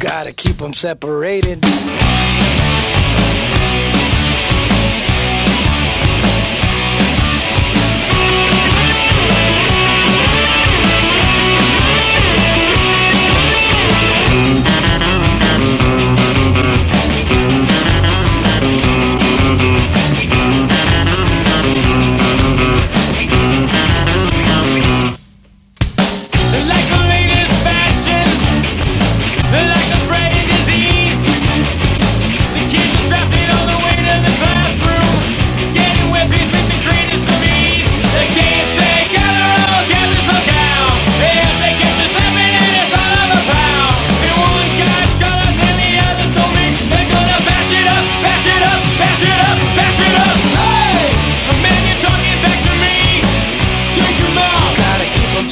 gotta keep them separated.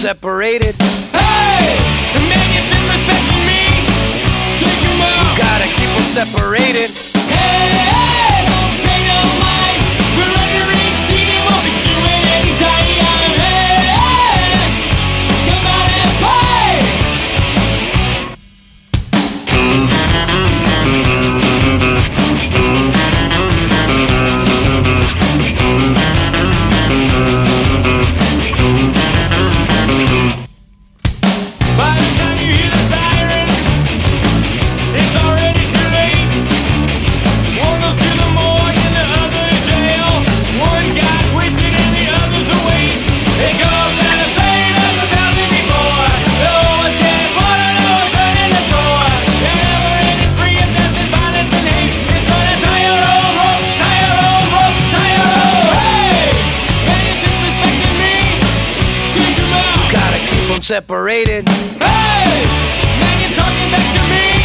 separated. separated. Hey! Man, you're talking back to me!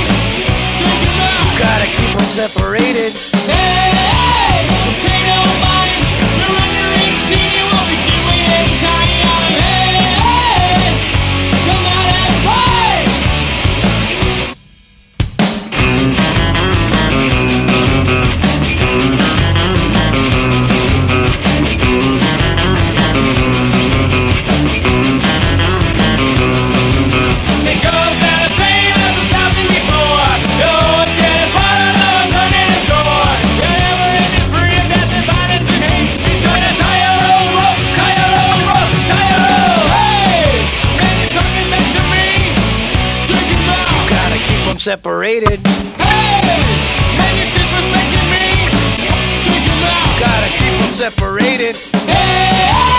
separated. Hey, man, you're disrespecting me. Gotta keep them separated. Hey, hey.